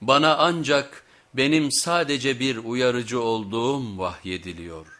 Bana ancak benim sadece bir uyarıcı olduğum vahyediliyor.''